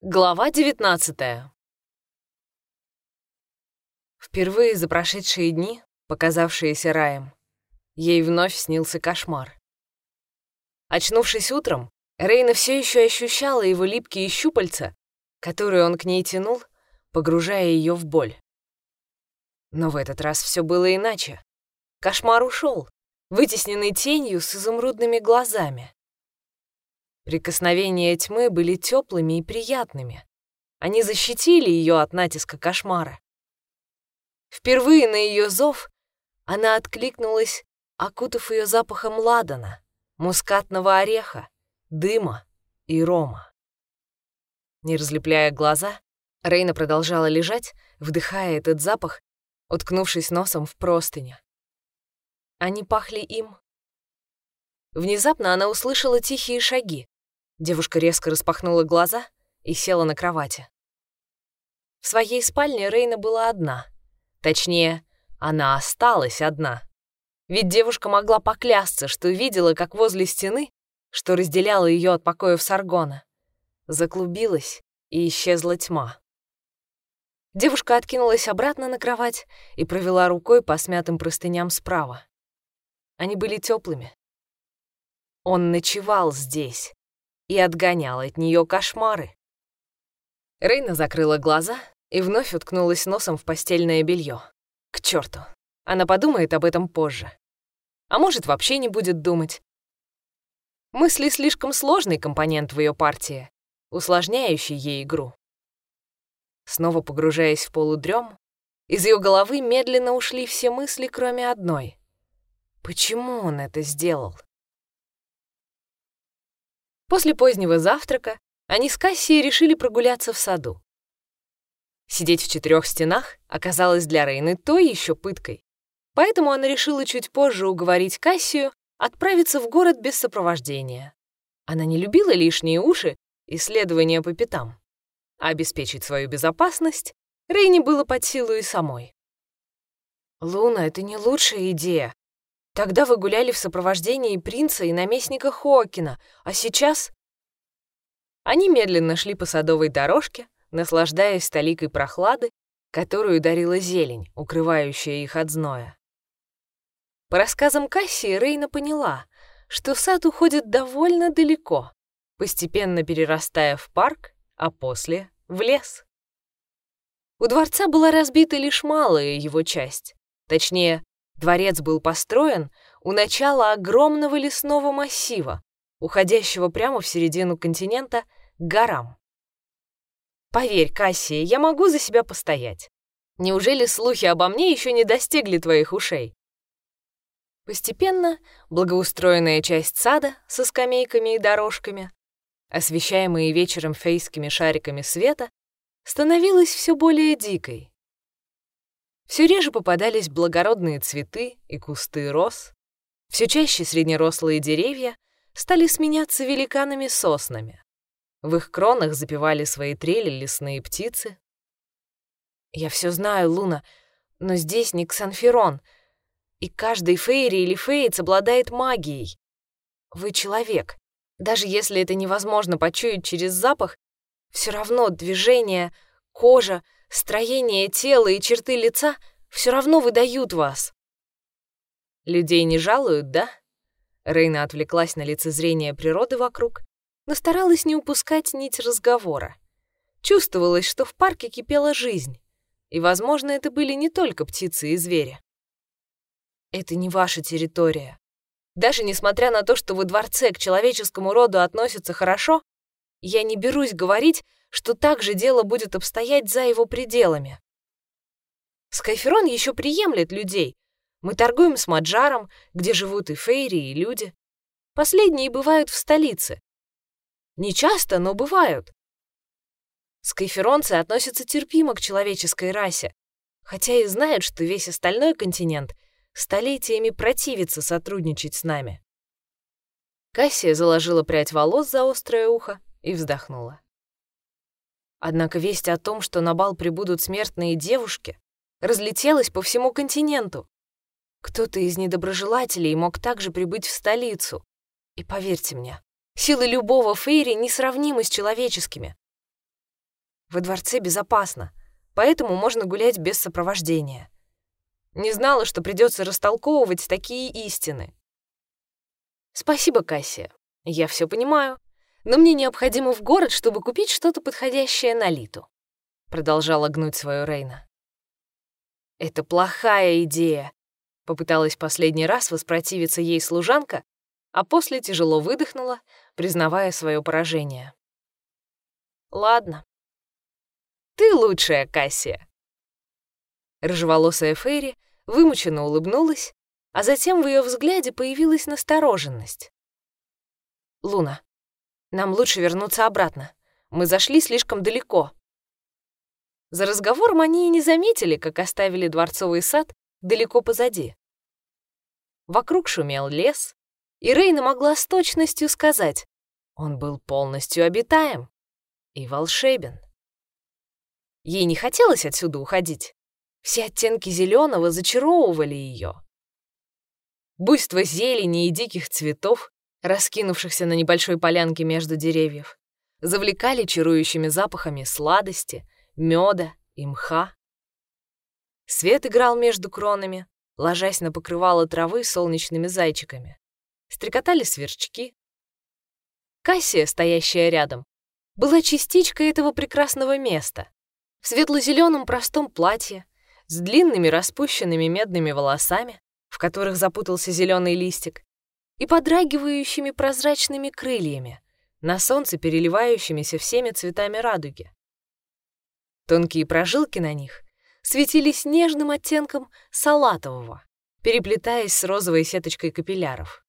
Глава 19 Впервые за прошедшие дни, показавшиеся раем, ей вновь снился кошмар. Очнувшись утром, Рейна все еще ощущала его липкие щупальца, которые он к ней тянул, погружая ее в боль. Но в этот раз все было иначе. Кошмар ушел, вытесненный тенью с изумрудными глазами. Прикосновения тьмы были теплыми и приятными. Они защитили ее от натиска кошмара. Впервые на ее зов она откликнулась, окутав ее запахом ладана, мускатного ореха, дыма и рома. Не разлепляя глаза, Рейна продолжала лежать, вдыхая этот запах, уткнувшись носом в простыня. Они пахли им. Внезапно она услышала тихие шаги, Девушка резко распахнула глаза и села на кровати. В своей спальне Рейна была одна. Точнее, она осталась одна. Ведь девушка могла поклясться, что видела, как возле стены, что разделяла ее от покоев Саргона, заклубилась и исчезла тьма. Девушка откинулась обратно на кровать и провела рукой по смятым простыням справа. Они были теплыми. Он ночевал здесь, и отгонял от нее кошмары. Рейна закрыла глаза и вновь уткнулась носом в постельное белье. К черту, она подумает об этом позже. А может, вообще не будет думать. Мысли слишком сложный компонент в ее партии, усложняющий ей игру. Снова погружаясь в полудрем, из ее головы медленно ушли все мысли, кроме одной. Почему он это сделал? После позднего завтрака они с Кассией решили прогуляться в саду. Сидеть в четырех стенах оказалось для Рейны той еще пыткой. Поэтому она решила чуть позже уговорить Кассию отправиться в город без сопровождения. Она не любила лишние уши и следования по пятам. А обеспечить свою безопасность Рейне было под силу и самой. «Луна, это не лучшая идея», Тогда вы гуляли в сопровождении принца и наместника Хокина, а сейчас...» Они медленно шли по садовой дорожке, наслаждаясь столикой прохлады, которую дарила зелень, укрывающая их от зноя. По рассказам Кассии Рейна поняла, что сад уходит довольно далеко, постепенно перерастая в парк, а после — в лес. У дворца была разбита лишь малая его часть, точнее, Дворец был построен у начала огромного лесного массива, уходящего прямо в середину континента к горам. Поверь, Кассия, я могу за себя постоять. Неужели слухи обо мне еще не достигли твоих ушей? Постепенно благоустроенная часть сада со скамейками и дорожками, освещаемые вечером фейскими шариками света, становилась все более дикой. Все реже попадались благородные цветы и кусты роз. Все чаще среднерослые деревья стали сменяться великанами-соснами. В их кронах запевали свои трели лесные птицы. «Я все знаю, Луна, но здесь не Ксанферон, и каждый фейри или фейц обладает магией. Вы человек. Даже если это невозможно почуять через запах, все равно движение, кожа — Строение тела и черты лица все равно выдают вас. Людей не жалуют, да? Рейна отвлеклась на лицезрение природы вокруг, но старалась не упускать нить разговора. Чувствовалось, что в парке кипела жизнь, и, возможно, это были не только птицы и звери. Это не ваша территория. Даже несмотря на то, что во дворце к человеческому роду относятся хорошо, я не берусь говорить, что так же дело будет обстоять за его пределами. Скайферон еще приемлет людей. Мы торгуем с Маджаром, где живут и фейри, и люди. Последние бывают в столице. Не часто, но бывают. Скайферонцы относятся терпимо к человеческой расе, хотя и знают, что весь остальной континент столетиями противится сотрудничать с нами. Кассия заложила прядь волос за острое ухо и вздохнула. Однако весть о том, что на бал прибудут смертные девушки, разлетелась по всему континенту. Кто-то из недоброжелателей мог также прибыть в столицу. И поверьте мне, силы любого фейри несравнимы с человеческими. Во дворце безопасно, поэтому можно гулять без сопровождения. Не знала, что придется растолковывать такие истины. Спасибо, Кассия. Я все понимаю, но мне необходимо в город, чтобы купить что-то подходящее на Литу. Продолжала гнуть свою Рейна. Это плохая идея. Попыталась последний раз воспротивиться ей служанка, а после тяжело выдохнула, признавая свое поражение. Ладно, ты лучшая, Кассия!» Рыжеволосая Фейри вымученно улыбнулась, а затем в ее взгляде появилась настороженность. «Луна, нам лучше вернуться обратно. Мы зашли слишком далеко». За разговором они и не заметили, как оставили дворцовый сад далеко позади. Вокруг шумел лес, и Рейна могла с точностью сказать, он был полностью обитаем и волшебен. Ей не хотелось отсюда уходить. Все оттенки зеленого зачаровывали ее. Буйство зелени и диких цветов, раскинувшихся на небольшой полянке между деревьев, завлекали чарующими запахами сладости, меда и мха. Свет играл между кронами, ложась на покрывало травы солнечными зайчиками. Стрекотали сверчки. Кассия, стоящая рядом, была частичкой этого прекрасного места в светло-зеленом простом платье, с длинными распущенными медными волосами, в которых запутался зеленый листик, и подрагивающими прозрачными крыльями, на солнце переливающимися всеми цветами радуги. Тонкие прожилки на них светились нежным оттенком салатового, переплетаясь с розовой сеточкой капилляров.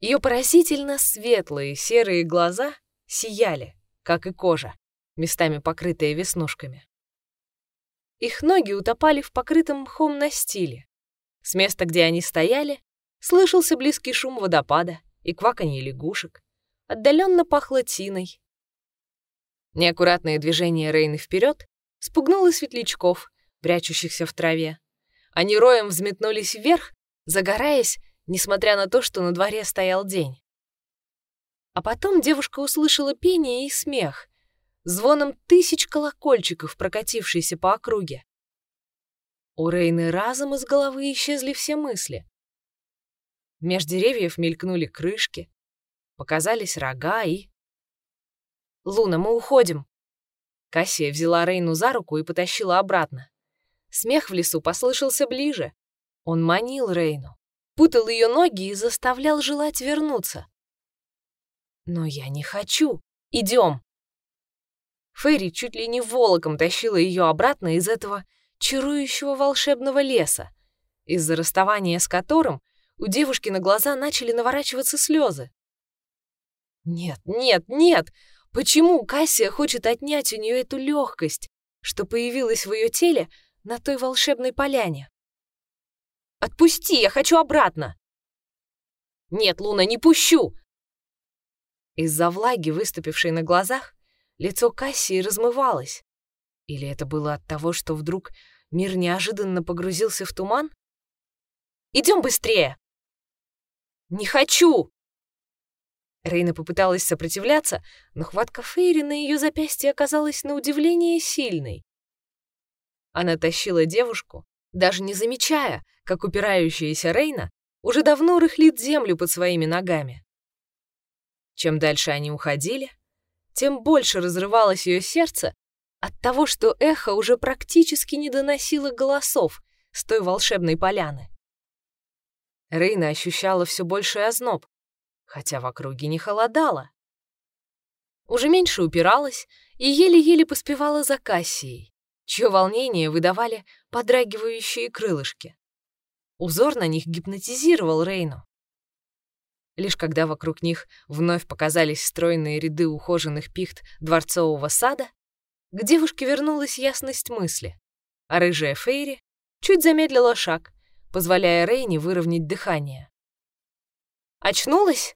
Ее поразительно светлые серые глаза сияли, как и кожа, местами покрытые веснушками. Их ноги утопали в покрытом мхом настиле. С места, где они стояли, слышался близкий шум водопада и кваканье лягушек. Отдаленно пахло тиной. Неаккуратное движение Рейны вперед спугнуло светлячков, прячущихся в траве. Они роем взметнулись вверх, загораясь, несмотря на то, что на дворе стоял день. А потом девушка услышала пение и смех, звоном тысяч колокольчиков, прокатившийся по округе. У Рейны разом из головы исчезли все мысли. Меж деревьев мелькнули крышки, показались рога и... «Луна, мы уходим!» Кассия взяла Рейну за руку и потащила обратно. Смех в лесу послышался ближе. Он манил Рейну, путал ее ноги и заставлял желать вернуться. «Но я не хочу. Идем!» Ферри чуть ли не волоком тащила ее обратно из этого чарующего волшебного леса, из-за расставания с которым у девушки на глаза начали наворачиваться слезы. Нет, нет, нет! Почему Кассия хочет отнять у нее эту легкость, что появилась в ее теле на той волшебной поляне? Отпусти, я хочу обратно! Нет, Луна, не пущу! Из-за влаги, выступившей на глазах, Лицо Кассии размывалось. Или это было от того, что вдруг мир неожиданно погрузился в туман? «Идем быстрее!» «Не хочу!» Рейна попыталась сопротивляться, но хватка Фейри на ее запястье оказалась на удивление сильной. Она тащила девушку, даже не замечая, как упирающаяся Рейна уже давно рыхлит землю под своими ногами. Чем дальше они уходили, тем больше разрывалось ее сердце от того, что эхо уже практически не доносило голосов с той волшебной поляны. Рейна ощущала все больший озноб, хотя в округе не холодало. Уже меньше упиралась и еле-еле поспевала за Кассией, чье волнение выдавали подрагивающие крылышки. Узор на них гипнотизировал Рейну. Лишь когда вокруг них вновь показались стройные ряды ухоженных пихт дворцового сада, к девушке вернулась ясность мысли, а рыжая Фейри чуть замедлила шаг, позволяя Рейне выровнять дыхание. «Очнулась?»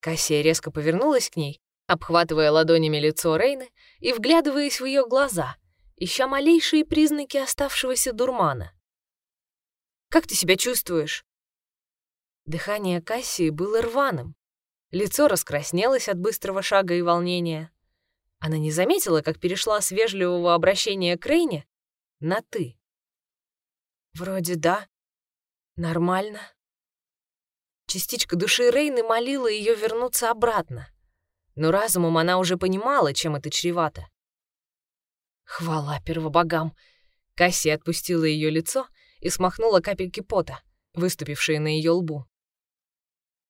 Кассия резко повернулась к ней, обхватывая ладонями лицо Рейны и вглядываясь в ее глаза, ища малейшие признаки оставшегося дурмана. «Как ты себя чувствуешь?» Дыхание Кассии было рваным. Лицо раскраснелось от быстрого шага и волнения. Она не заметила, как перешла с вежливого обращения к Рейне на «ты». «Вроде да. Нормально». Частичка души Рейны молила ее вернуться обратно, но разумом она уже понимала, чем это чревато. Хвала первобогам! Кассия отпустила ее лицо и смахнула капельки пота, выступившие на ее лбу.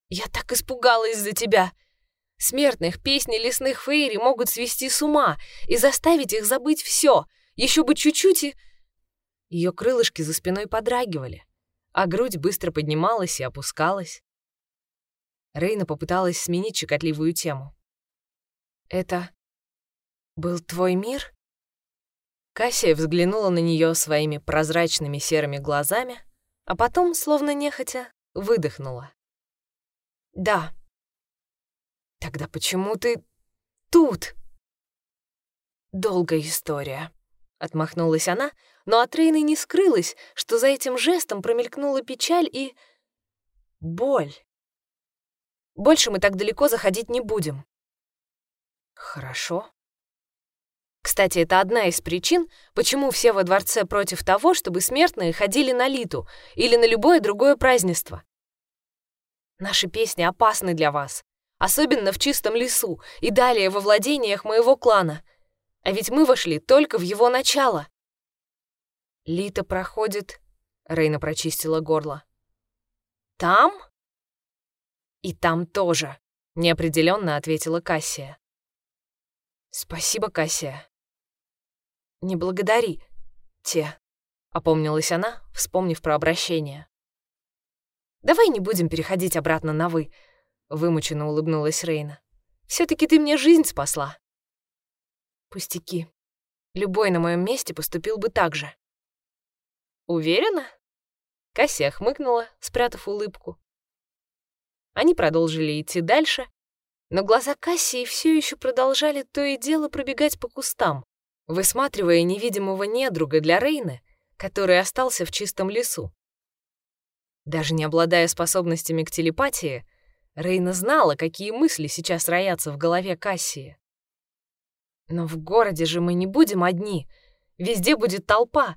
«Я так испугалась за тебя!» Смертных песни лесных фейри могут свести с ума и заставить их забыть все. Еще бы чуть-чуть и... Ее крылышки за спиной подрагивали, а грудь быстро поднималась и опускалась. Рейна попыталась сменить чекотливую тему. «Это был твой мир?» Кассия взглянула на нее своими прозрачными серыми глазами, а потом, словно нехотя, выдохнула. «Да», Тогда почему ты тут? Долгая история. Отмахнулась она, но от Рейны не скрылась, что за этим жестом промелькнула печаль и... боль. Больше мы так далеко заходить не будем. Хорошо. Кстати, это одна из причин, почему все во дворце против того, чтобы смертные ходили на Литу или на любое другое празднество. Наши песни опасны для вас особенно в чистом лесу и далее во владениях моего клана. А ведь мы вошли только в его начало. Лита проходит... Рейна прочистила горло. Там? И там тоже, неопределенно ответила Кассия. Спасибо, Кассия. Не благодари, те, опомнилась она, вспомнив про обращение. Давай не будем переходить обратно на «вы», Вымученно улыбнулась Рейна. все таки ты мне жизнь спасла. Пустяки. Любой на моем месте поступил бы так же. Уверена? Кассия хмыкнула, спрятав улыбку. Они продолжили идти дальше, но глаза Кассии все еще продолжали то и дело пробегать по кустам, высматривая невидимого недруга для Рейны, который остался в чистом лесу. Даже не обладая способностями к телепатии, Рейна знала, какие мысли сейчас роятся в голове Кассии. Но в городе же мы не будем одни. Везде будет толпа.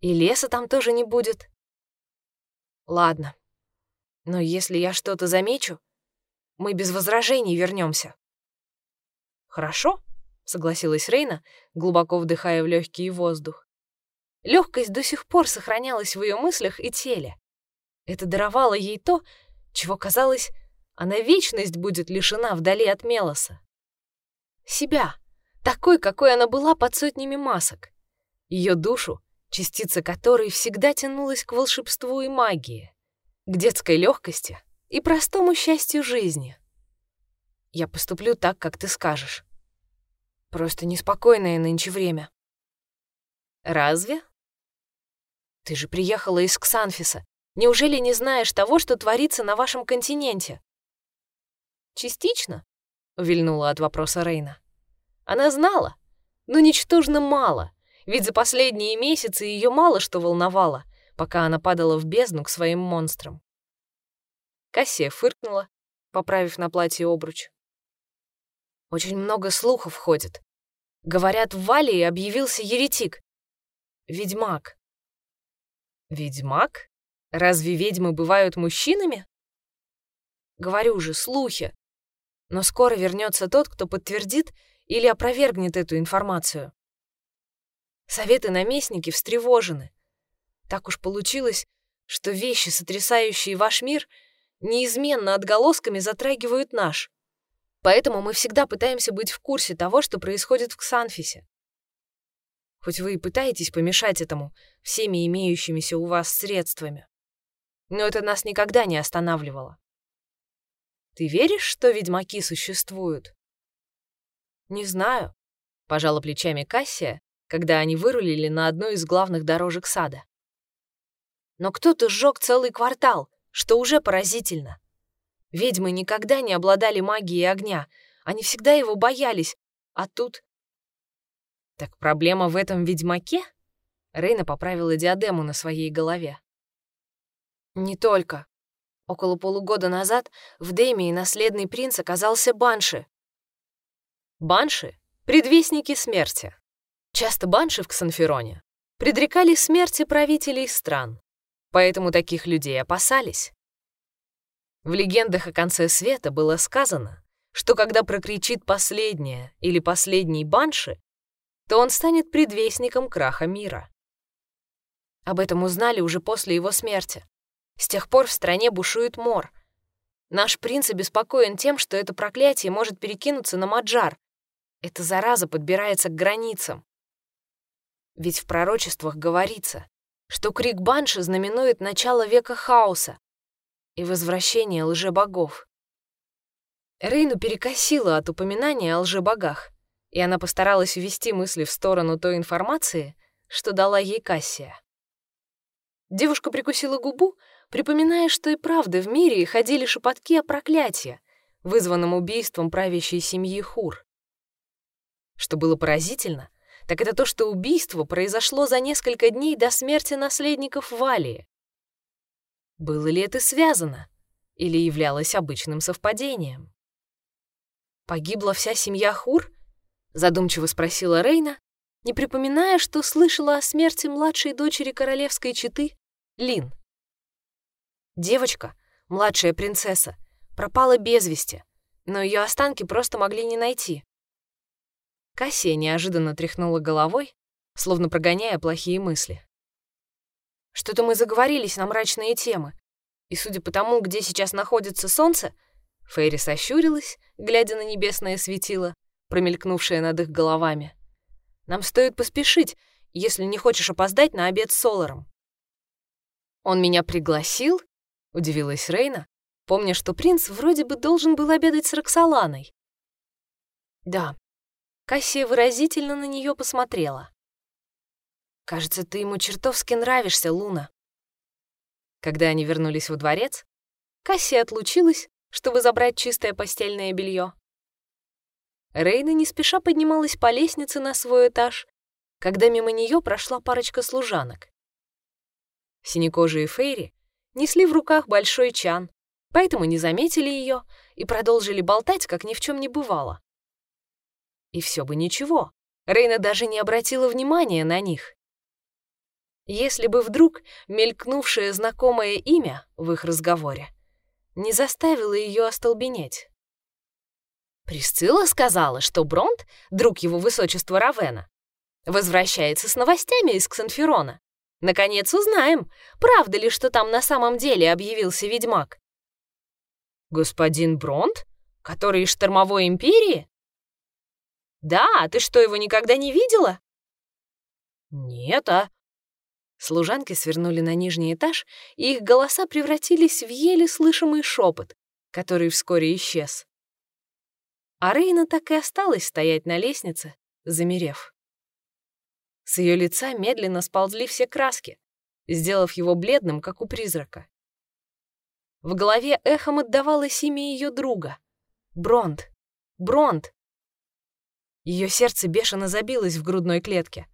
И леса там тоже не будет. Ладно. Но если я что-то замечу, мы без возражений вернемся. Хорошо, согласилась Рейна, глубоко вдыхая в легкий воздух. Легкость до сих пор сохранялась в ее мыслях и теле. Это даровало ей то, чего казалось она вечность будет лишена вдали от Мелоса. Себя, такой, какой она была под сотнями масок. Ее душу, частица которой всегда тянулась к волшебству и магии, к детской легкости и простому счастью жизни. Я поступлю так, как ты скажешь. Просто неспокойное нынче время. Разве? Ты же приехала из Ксанфиса. Неужели не знаешь того, что творится на вашем континенте? Частично, вильнула от вопроса Рейна. Она знала, но ничтожно мало, ведь за последние месяцы ее мало что волновало, пока она падала в бездну к своим монстрам. Кассия фыркнула, поправив на платье обруч. Очень много слухов ходит. Говорят, в Валии объявился еретик. Ведьмак. Ведьмак? Разве ведьмы бывают мужчинами? Говорю же, слухи. Но скоро вернется тот, кто подтвердит или опровергнет эту информацию. Советы-наместники встревожены. Так уж получилось, что вещи, сотрясающие ваш мир, неизменно отголосками затрагивают наш. Поэтому мы всегда пытаемся быть в курсе того, что происходит в Ксанфисе. Хоть вы и пытаетесь помешать этому всеми имеющимися у вас средствами. Но это нас никогда не останавливало. Ты веришь, что ведьмаки существуют? Не знаю, пожала плечами Кассия, когда они вырулили на одну из главных дорожек сада. Но кто-то сжег целый квартал, что уже поразительно. Ведьмы никогда не обладали магией огня, они всегда его боялись, а тут... Так проблема в этом ведьмаке? Рейна поправила диадему на своей голове. Не только. Около полугода назад в Демии наследный принц оказался Банши. Банши предвестники смерти. Часто банши в Ксанфероне предрекали смерти правителей стран, поэтому таких людей опасались. В легендах о конце света было сказано, что когда прокричит последняя или последний банши, то он станет предвестником краха мира. Об этом узнали уже после его смерти. С тех пор в стране бушует мор. Наш принц обеспокоен тем, что это проклятие может перекинуться на Маджар. Эта зараза подбирается к границам. Ведь в пророчествах говорится, что крик Банши знаменует начало века хаоса и возвращение лжебогов. Рейну перекосило от упоминания о лжебогах, и она постаралась увести мысли в сторону той информации, что дала ей Кассия. Девушка прикусила губу, припоминая, что и правда в мире ходили шепотки о проклятии, вызванном убийством правящей семьи Хур. Что было поразительно, так это то, что убийство произошло за несколько дней до смерти наследников Валии. Было ли это связано или являлось обычным совпадением? «Погибла вся семья Хур?» — задумчиво спросила Рейна, не припоминая, что слышала о смерти младшей дочери королевской четы Лин. Девочка, младшая принцесса, пропала без вести, но ее останки просто могли не найти. Кассия неожиданно тряхнула головой, словно прогоняя плохие мысли. Что-то мы заговорились на мрачные темы, и судя по тому, где сейчас находится солнце, Фейри сощурилась, глядя на небесное светило, промелькнувшее над их головами. Нам стоит поспешить, если не хочешь опоздать на обед с Соларом. Он меня пригласил? Удивилась Рейна, помня, что принц вроде бы должен был обедать с Роксоланой. Да, Кассия выразительно на нее посмотрела. «Кажется, ты ему чертовски нравишься, Луна». Когда они вернулись во дворец, Кассия отлучилась, чтобы забрать чистое постельное белье. Рейна не спеша поднималась по лестнице на свой этаж, когда мимо нее прошла парочка служанок. Синекожие Фейри несли в руках большой чан, поэтому не заметили ее и продолжили болтать, как ни в чем не бывало. И все бы ничего. Рейна даже не обратила внимания на них. Если бы вдруг мелькнувшее знакомое имя в их разговоре не заставило ее остолбенеть. Присцилла сказала, что Бронт, друг его высочества Равена, возвращается с новостями из Ксанферона. Наконец узнаем, правда ли, что там на самом деле объявился ведьмак. Господин Бронт, который из Штормовой империи? «Да, ты что, его никогда не видела?» «Нет, а...» Служанки свернули на нижний этаж, и их голоса превратились в еле слышимый шепот, который вскоре исчез. А Рейна так и осталась стоять на лестнице, замерев. С ее лица медленно сползли все краски, сделав его бледным, как у призрака. В голове эхом отдавалось имя ее друга — Бронт. Бронт, ее сердце бешено забилось в грудной клетке.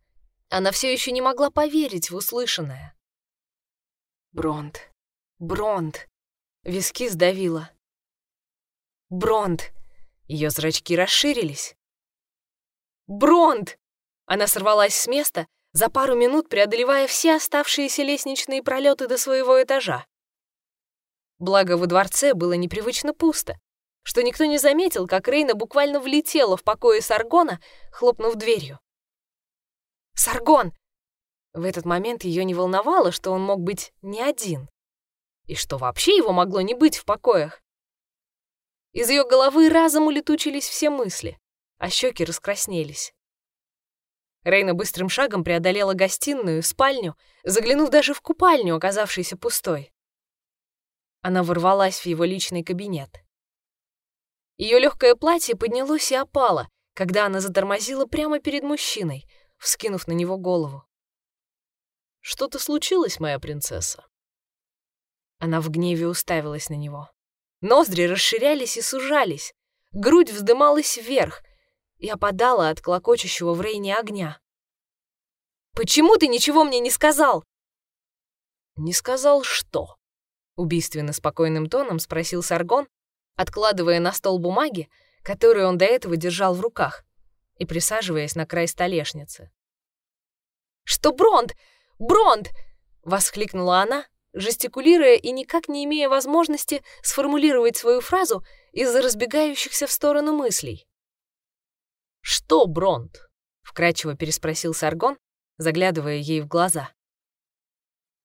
Она все еще не могла поверить в услышанное. Бронт, Бронт. Виски сдавило. Бронт. Ее зрачки расширились. Бронт! Она сорвалась с места, за пару минут преодолевая все оставшиеся лестничные пролеты до своего этажа. Благо, во дворце было непривычно пусто что никто не заметил, как Рейна буквально влетела в покои Саргона, хлопнув дверью. «Саргон!» В этот момент ее не волновало, что он мог быть не один. И что вообще его могло не быть в покоях. Из ее головы разом улетучились все мысли, а щеки раскраснелись. Рейна быстрым шагом преодолела гостиную, спальню, заглянув даже в купальню, оказавшейся пустой. Она ворвалась в его личный кабинет. Ее легкое платье поднялось и опало, когда она затормозила прямо перед мужчиной, вскинув на него голову. «Что-то случилось, моя принцесса?» Она в гневе уставилась на него. Ноздри расширялись и сужались, грудь вздымалась вверх и опадала от клокочущего в рейне огня. «Почему ты ничего мне не сказал?» «Не сказал что?» Убийственно спокойным тоном спросил Саргон, откладывая на стол бумаги, которые он до этого держал в руках, и присаживаясь на край столешницы. «Что Бронт? Бронт!» — воскликнула она, жестикулируя и никак не имея возможности сформулировать свою фразу из-за разбегающихся в сторону мыслей. «Что Бронт?» — вкрадчиво переспросил Саргон, заглядывая ей в глаза.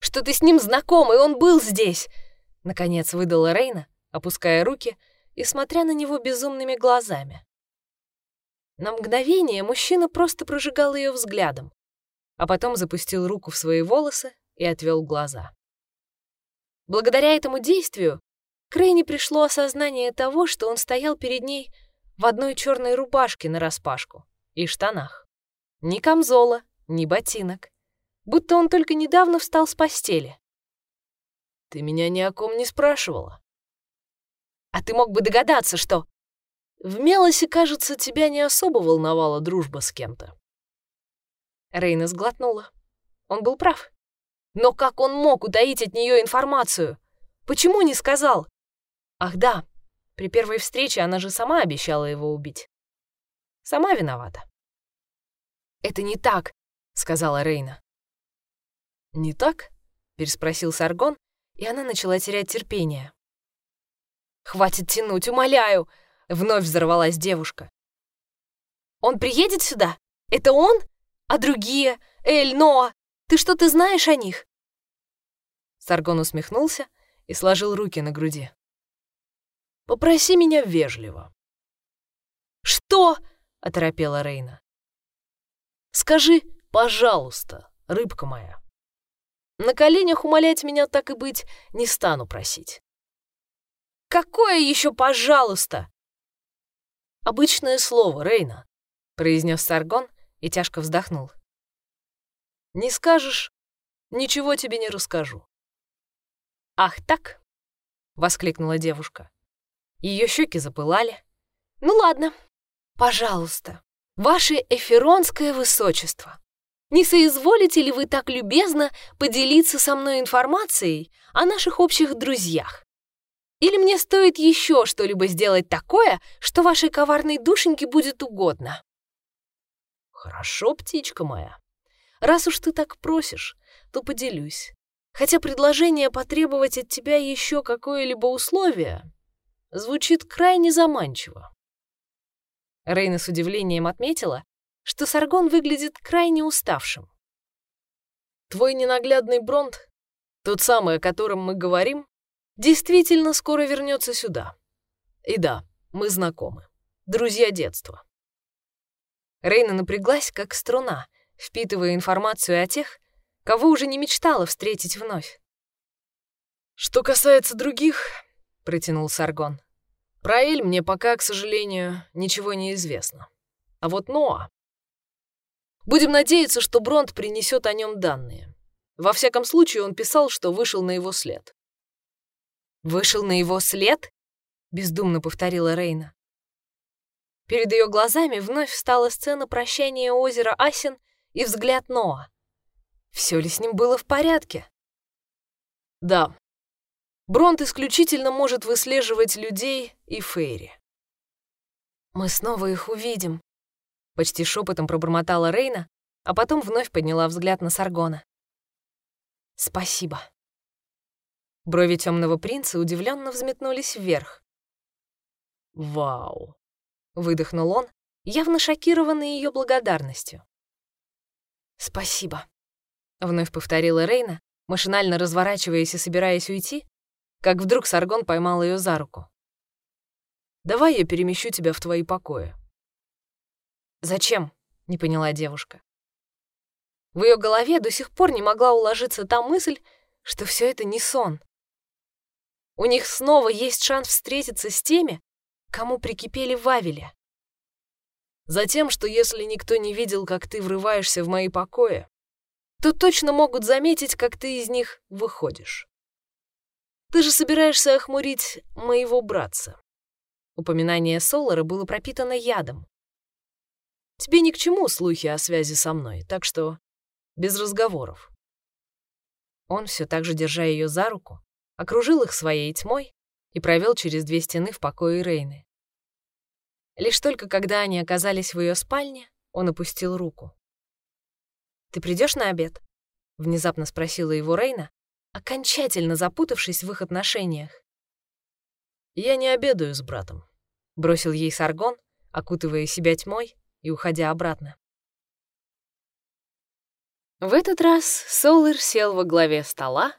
«Что ты с ним знаком, и он был здесь!» — наконец выдала Рейна, опуская руки и смотря на него безумными глазами. На мгновение мужчина просто прожигал ее взглядом, а потом запустил руку в свои волосы и отвел глаза. Благодаря этому действию Крейне пришло осознание того, что он стоял перед ней в одной черной рубашке нараспашку и штанах. Ни камзола, ни ботинок. Будто он только недавно встал с постели. «Ты меня ни о ком не спрашивала». «А ты мог бы догадаться, что...» «В Мелосе, кажется, тебя не особо волновала дружба с кем-то». Рейна сглотнула. Он был прав. Но как он мог утаить от нее информацию? Почему не сказал? Ах да, при первой встрече она же сама обещала его убить. Сама виновата. «Это не так», — сказала Рейна. «Не так?» — переспросил Саргон, и она начала терять терпение. «Хватит тянуть, умоляю!» — вновь взорвалась девушка. «Он приедет сюда? Это он? А другие? Эль, Ноа? Ты что-то знаешь о них?» Саргон усмехнулся и сложил руки на груди. «Попроси меня вежливо». «Что?» — оторопела Рейна. «Скажи, пожалуйста, рыбка моя. На коленях умолять меня так и быть не стану просить». «Какое еще пожалуйста?» «Обычное слово, Рейна», — произнес Саргон и тяжко вздохнул. Не скажешь, ничего тебе не расскажу. Ах так? воскликнула девушка. Ее щеки запылали. Ну ладно, пожалуйста, ваше эфиронское высочество. Не соизволите ли вы так любезно поделиться со мной информацией о наших общих друзьях? Или мне стоит еще что-либо сделать такое, что вашей коварной душеньке будет угодно? Хорошо, птичка моя, Раз уж ты так просишь, то поделюсь. Хотя предложение потребовать от тебя еще какое-либо условие звучит крайне заманчиво. Рейна с удивлением отметила, что Саргон выглядит крайне уставшим. Твой ненаглядный Бронт, тот самый, о котором мы говорим, действительно скоро вернется сюда. И да, мы знакомы. Друзья детства. Рейна напряглась, как струна, впитывая информацию о тех, кого уже не мечтала встретить вновь. «Что касается других», — протянул Саргон, — «про Эль мне пока, к сожалению, ничего не известно. А вот Ноа... Будем надеяться, что Бронт принесет о нем данные. Во всяком случае, он писал, что вышел на его след». «Вышел на его след?» — бездумно повторила Рейна. Перед ее глазами вновь встала сцена прощания озера Асин и взгляд Ноа. Все ли с ним было в порядке? Да. Бронт исключительно может выслеживать людей и Фейри. Мы снова их увидим. Почти шепотом пробормотала Рейна, а потом вновь подняла взгляд на Саргона. Спасибо. Брови темного принца удивленно взметнулись вверх. «Вау!» — выдохнул он, явно шокированный ее благодарностью. «Спасибо», — вновь повторила Рейна, машинально разворачиваясь и собираясь уйти, как вдруг Саргон поймал ее за руку. «Давай я перемещу тебя в твои покои». «Зачем?» — не поняла девушка. В ее голове до сих пор не могла уложиться та мысль, что все это не сон. У них снова есть шанс встретиться с теми, кому прикипели в Авеле. Затем, что если никто не видел, как ты врываешься в мои покои, то точно могут заметить, как ты из них выходишь. Ты же собираешься охмурить моего братца. Упоминание Солара было пропитано ядом. Тебе ни к чему слухи о связи со мной, так что без разговоров. Он, все так же держа ее за руку, окружил их своей тьмой и провел через две стены в покое Рейны. Лишь только когда они оказались в ее спальне, он опустил руку. «Ты придешь на обед?» — внезапно спросила его Рейна, окончательно запутавшись в их отношениях. «Я не обедаю с братом», — бросил ей Саргон, окутывая себя тьмой и уходя обратно. В этот раз Солар сел во главе стола,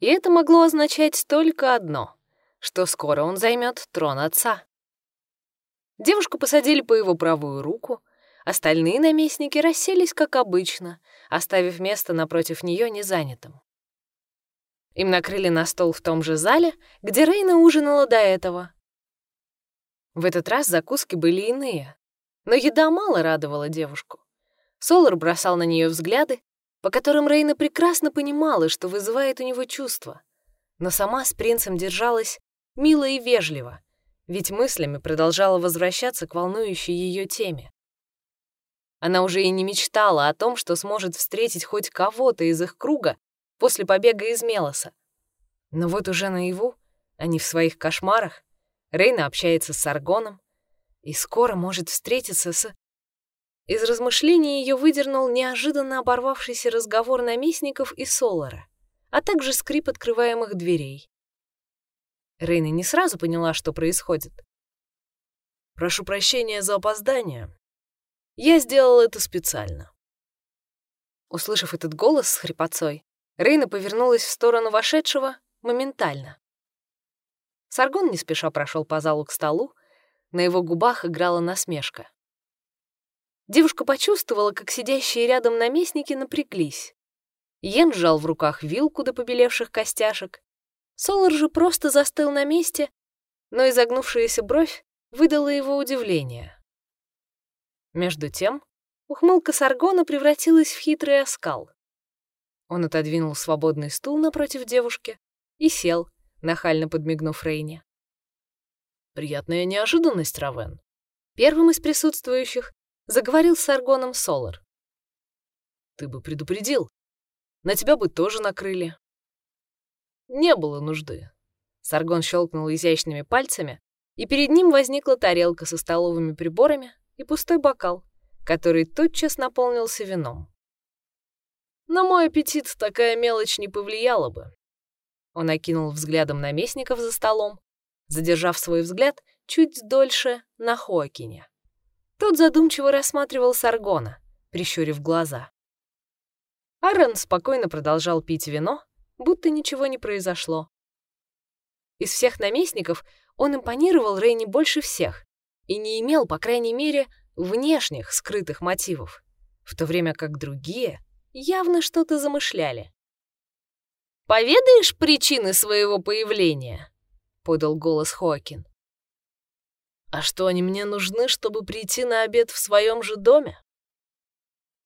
и это могло означать только одно — что скоро он займет трон отца. Девушку посадили по его правую руку, остальные наместники расселись, как обычно, оставив место напротив нее незанятым. Им накрыли на стол в том же зале, где Рейна ужинала до этого. В этот раз закуски были иные, но еда мало радовала девушку. Солар бросал на нее взгляды, по которым Рейна прекрасно понимала, что вызывает у него чувства, но сама с принцем держалась мило и вежливо, ведь мыслями продолжала возвращаться к волнующей ее теме. Она уже и не мечтала о том, что сможет встретить хоть кого-то из их круга после побега из Мелоса. Но вот уже наяву, а не в своих кошмарах, Рейна общается с Аргоном и скоро может встретиться с... Из размышлений ее выдернул неожиданно оборвавшийся разговор наместников и Солара, а также скрип открываемых дверей. Рейна не сразу поняла, что происходит. «Прошу прощения за опоздание. Я сделал это специально». Услышав этот голос с хрипотцой, Рейна повернулась в сторону вошедшего моментально. Саргон не спеша прошел по залу к столу, на его губах играла насмешка. Девушка почувствовала, как сидящие рядом наместники напряглись. Йен сжал в руках вилку до побелевших костяшек, Солар же просто застыл на месте, но изогнувшаяся бровь выдала его удивление. Между тем, ухмылка Саргона превратилась в хитрый оскал. Он отодвинул свободный стул напротив девушки и сел, нахально подмигнув Рейне. «Приятная неожиданность, Равен». Первым из присутствующих заговорил с Саргоном Солар. «Ты бы предупредил. На тебя бы тоже накрыли. Не было нужды. Саргон щелкнул изящными пальцами, и перед ним возникла тарелка со столовыми приборами и пустой бокал, который тотчас наполнился вином. На мой аппетит такая мелочь не повлияла бы. Он окинул взглядом наместников за столом, задержав свой взгляд чуть дольше на Хоакине. Тот задумчиво рассматривал Саргона, прищурив глаза. Аарон спокойно продолжал пить вино, будто ничего не произошло. Из всех наместников он импонировал Рейни больше всех и не имел, по крайней мере, внешних скрытых мотивов, в то время как другие явно что-то замышляли. «Поведаешь причины своего появления?» — подал голос Хоакин. «А что, они мне нужны, чтобы прийти на обед в своем же доме?»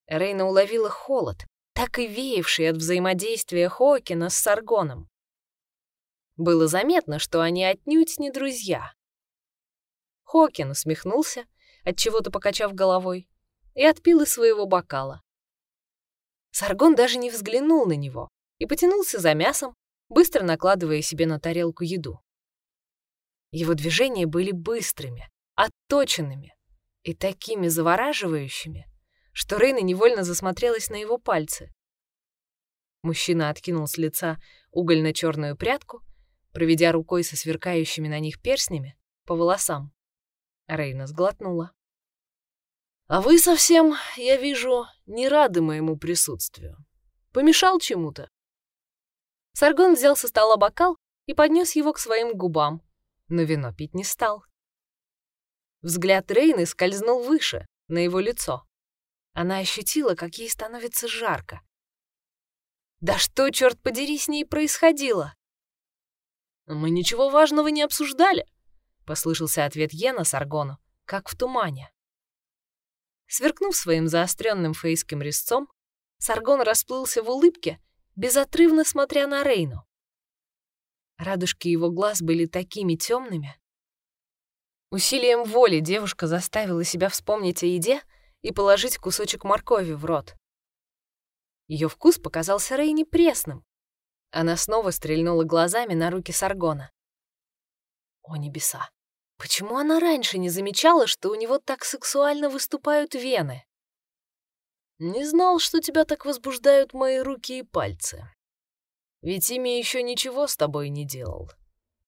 Рейна уловила холод, так и веявший от взаимодействия Хоакина с Саргоном. Было заметно, что они отнюдь не друзья. Хокин усмехнулся, отчего-то покачав головой, и отпил из своего бокала. Саргон даже не взглянул на него и потянулся за мясом, быстро накладывая себе на тарелку еду. Его движения были быстрыми, отточенными и такими завораживающими, что Рейна невольно засмотрелась на его пальцы. Мужчина откинул с лица угольно-черную прядку, проведя рукой со сверкающими на них перстнями по волосам. Рейна сглотнула. «А вы совсем, я вижу, не рады моему присутствию. Помешал чему-то?» Саргон взял со стола бокал и поднес его к своим губам, но вино пить не стал. Взгляд Рейны скользнул выше, на его лицо. Она ощутила, как ей становится жарко. Да что, черт подери, с ней происходило? «Мы ничего важного не обсуждали», — послышался ответ Йена Саргону, как в тумане. Сверкнув своим заостренным фейским резцом, Саргон расплылся в улыбке, безотрывно смотря на Рейну. Радужки его глаз были такими темными. Усилием воли девушка заставила себя вспомнить о еде и положить кусочек моркови в рот. Ее вкус показался Рейни пресным. Она снова стрельнула глазами на руки Саргона. О небеса! Почему она раньше не замечала, что у него так сексуально выступают вены? Не знал, что тебя так возбуждают мои руки и пальцы. Ведь ими еще ничего с тобой не делал.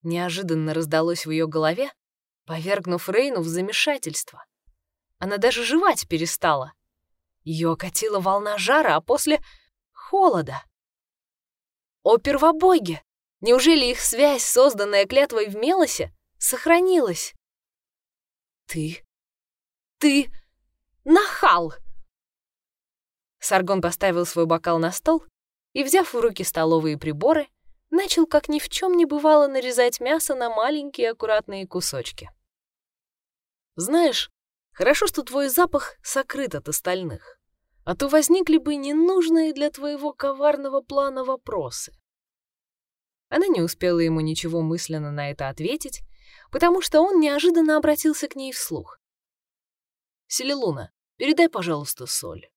Неожиданно раздалось в ее голове, повергнув Рейну в замешательство. Она даже жевать перестала. Ее окатила волна жара, а после — холода. О первобоге! Неужели их связь, созданная клятвой в Мелосе, сохранилась? Ты... ты... нахал! Саргон поставил свой бокал на стол и, взяв в руки столовые приборы, начал, как ни в чем не бывало, нарезать мясо на маленькие аккуратные кусочки. «Знаешь, хорошо, что твой запах сокрыт от остальных, а то возникли бы ненужные для твоего коварного плана вопросы». Она не успела ему ничего мысленно на это ответить, потому что он неожиданно обратился к ней вслух. «Селилуна, передай, пожалуйста, соль».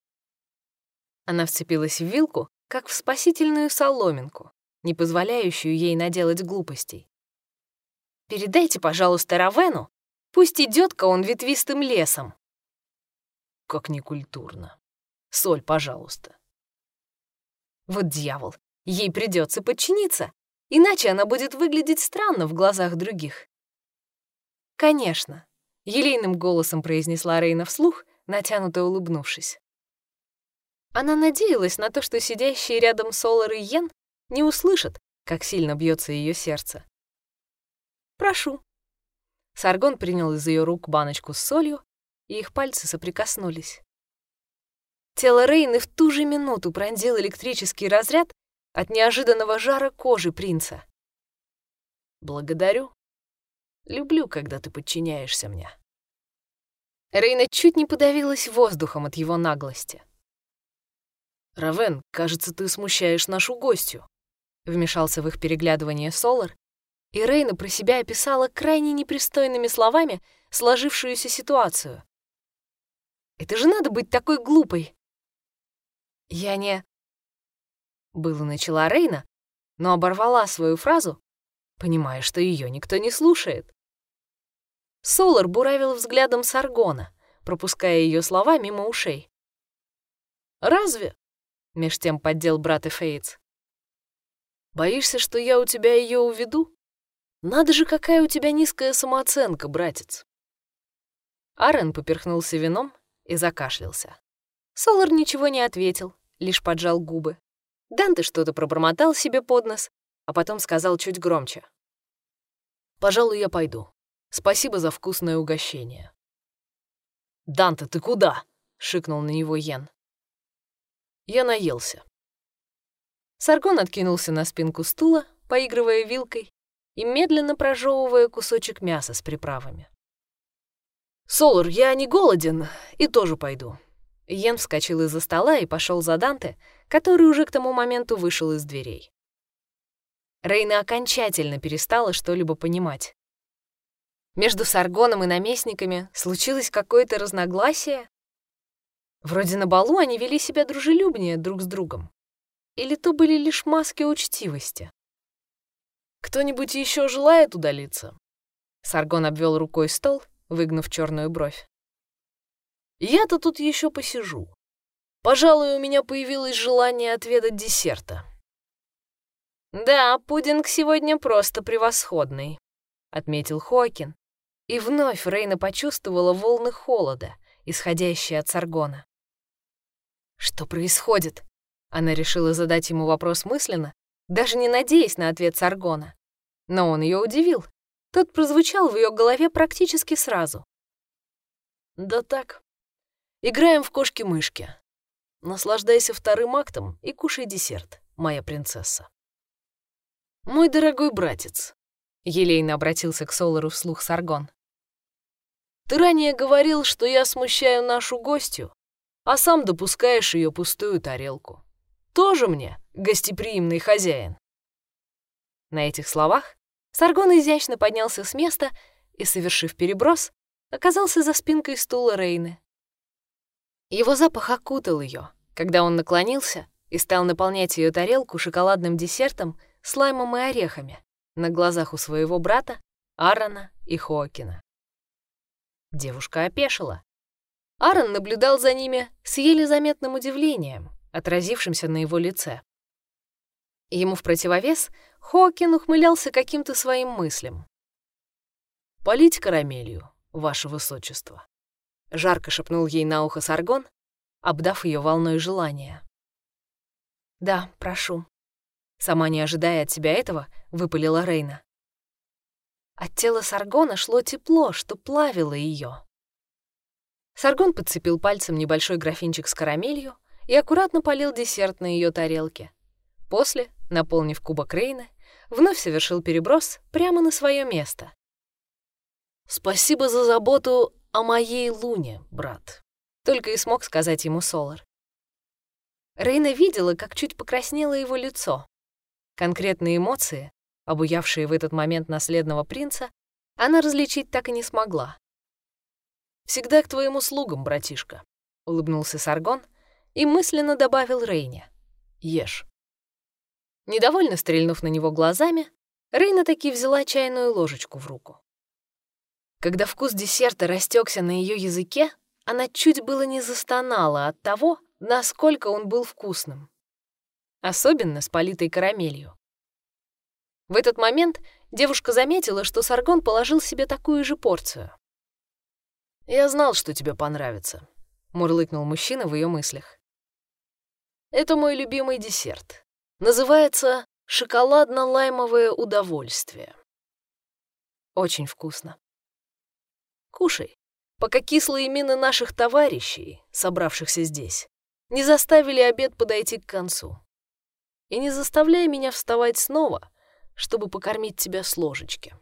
Она вцепилась в вилку, как в спасительную соломинку, не позволяющую ей наделать глупостей. «Передайте, пожалуйста, Равену, пусть идет-ка он ветвистым лесом». «Как некультурно. Соль, пожалуйста». Вот дьявол, ей придется подчиниться, иначе она будет выглядеть странно в глазах других. «Конечно», — елейным голосом произнесла Рейна вслух, натянуто улыбнувшись. Она надеялась на то, что сидящие рядом Солар и Йен не услышат, как сильно бьется ее сердце. «Прошу». Саргон принял из ее рук баночку с солью, и их пальцы соприкоснулись. Тело Рейны в ту же минуту пронзил электрический разряд от неожиданного жара кожи принца. «Благодарю. Люблю, когда ты подчиняешься мне». Рейна чуть не подавилась воздухом от его наглости. «Равен, кажется, ты смущаешь нашу гостью», — вмешался в их переглядывание Солар, и Рейна про себя описала крайне непристойными словами сложившуюся ситуацию. «Это же надо быть такой глупой!» «Я не...» Было начала Рейна, но оборвала свою фразу, понимая, что ее никто не слушает. Солар буравил взглядом Саргона, пропуская ее слова мимо ушей. «Разве?» Меж тем поддел брат Эфейтс. «Боишься, что я у тебя ее уведу? Надо же, какая у тебя низкая самооценка, братец!» Арен поперхнулся вином и закашлялся. Солар ничего не ответил, лишь поджал губы. Данте что-то пробормотал себе под нос, а потом сказал чуть громче. «Пожалуй, я пойду. Спасибо за вкусное угощение». «Данте, ты куда?» — шикнул на него Йен. Я наелся. Саргон откинулся на спинку стула, поигрывая вилкой и медленно прожевывая кусочек мяса с приправами. «Солар, я не голоден и тоже пойду». Йен вскочил из-за стола и пошел за Данте, который уже к тому моменту вышел из дверей. Рейна окончательно перестала что-либо понимать. Между Саргоном и наместниками случилось какое-то разногласие, Вроде на балу они вели себя дружелюбнее друг с другом. Или то были лишь маски учтивости? «Кто-нибудь еще желает удалиться?» Саргон обвел рукой стол, выгнув черную бровь. «Я-то тут еще посижу. Пожалуй, у меня появилось желание отведать десерта». «Да, пудинг сегодня просто превосходный», — отметил Хокин. И вновь Рейна почувствовала волны холода, исходящие от Саргона. Что происходит? Она решила задать ему вопрос мысленно, даже не надеясь на ответ Саргона. Но он ее удивил. Тот прозвучал в ее голове практически сразу. «Да так. Играем в кошки-мышки. Наслаждайся вторым актом и кушай десерт, моя принцесса». «Мой дорогой братец», — елейно обратился к Солару вслух Саргон. «Ты ранее говорил, что я смущаю нашу гостью, а сам допускаешь ее пустую тарелку. Тоже мне гостеприимный хозяин. На этих словах Саргон изящно поднялся с места и, совершив переброс, оказался за спинкой стула Рейны. Его запах окутал ее, когда он наклонился и стал наполнять ее тарелку шоколадным десертом с лаймом и орехами на глазах у своего брата, Аарона и Хоакина. Девушка опешила. Аарон наблюдал за ними с еле заметным удивлением, отразившимся на его лице. Ему в противовес Хоакин ухмылялся каким-то своим мыслям. «Полить карамелью, ваше высочество», — жарко шепнул ей на ухо Саргон, обдав ее волной желания. «Да, прошу». Сама не ожидая от себя этого, выпалила Рейна. От тела Саргона шло тепло, что плавило ее. Саргон подцепил пальцем небольшой графинчик с карамелью и аккуратно полил десерт на ее тарелке. После, наполнив кубок Рейны, вновь совершил переброс прямо на свое место. «Спасибо за заботу о моей луне, брат», — только и смог сказать ему Солар. Рейна видела, как чуть покраснело его лицо. Конкретные эмоции, обуявшие в этот момент наследного принца, она различить так и не смогла. «Всегда к твоим услугам, братишка», — улыбнулся Саргон и мысленно добавил Рейне. «Ешь». Недовольно стрельнув на него глазами, Рейна таки взяла чайную ложечку в руку. Когда вкус десерта растекся на ее языке, она чуть было не застонала от того, насколько он был вкусным. Особенно с политой карамелью. В этот момент девушка заметила, что Саргон положил себе такую же порцию. «Я знал, что тебе понравится», — мурлыкнул мужчина в ее мыслях. «Это мой любимый десерт. Называется шоколадно-лаймовое удовольствие. Очень вкусно. Кушай, пока кислые мины наших товарищей, собравшихся здесь, не заставили обед подойти к концу. И не заставляй меня вставать снова, чтобы покормить тебя с ложечки.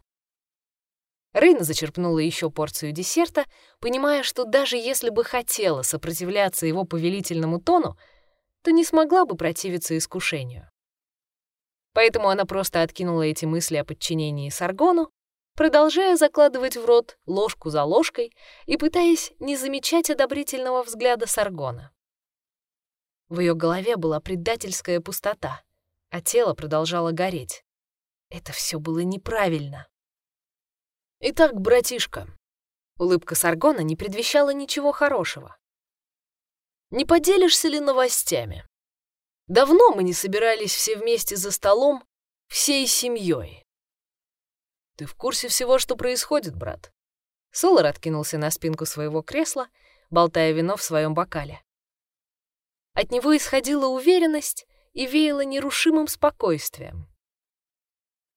Рейна зачерпнула еще порцию десерта, понимая, что даже если бы хотела сопротивляться его повелительному тону, то не смогла бы противиться искушению. Поэтому она просто откинула эти мысли о подчинении Саргону, продолжая закладывать в рот ложку за ложкой и пытаясь не замечать одобрительного взгляда Саргона. В ее голове была предательская пустота, а тело продолжало гореть. Это все было неправильно. «Итак, братишка», — улыбка Саргона не предвещала ничего хорошего. «Не поделишься ли новостями? Давно мы не собирались все вместе за столом, всей семьей. Ты в курсе всего, что происходит, брат?» Солар откинулся на спинку своего кресла, болтая вино в своем бокале. От него исходила уверенность и веяло нерушимым спокойствием.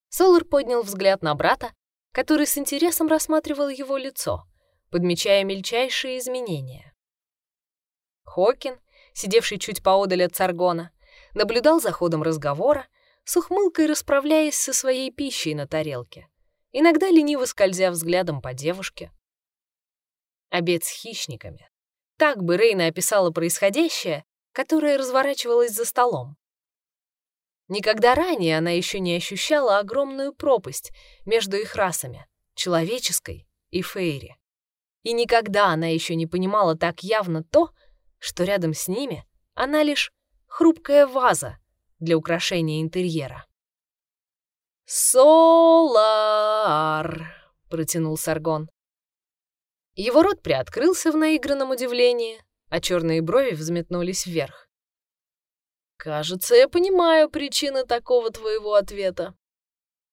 Солар поднял взгляд на брата, который с интересом рассматривал его лицо, подмечая мельчайшие изменения. Хокин, сидевший чуть поодаль от Царгона, наблюдал за ходом разговора, с ухмылкой расправляясь со своей пищей на тарелке, иногда лениво скользя взглядом по девушке. Обед с хищниками. Так бы Рейна описала происходящее, которое разворачивалось за столом. Никогда ранее она еще не ощущала огромную пропасть между их расами, человеческой и фейри. И никогда она еще не понимала так явно то, что рядом с ними она лишь хрупкая ваза для украшения интерьера. «Солар!» — протянул Саргон. Его рот приоткрылся в наигранном удивлении, а черные брови взметнулись вверх. «Кажется, я понимаю причины такого твоего ответа».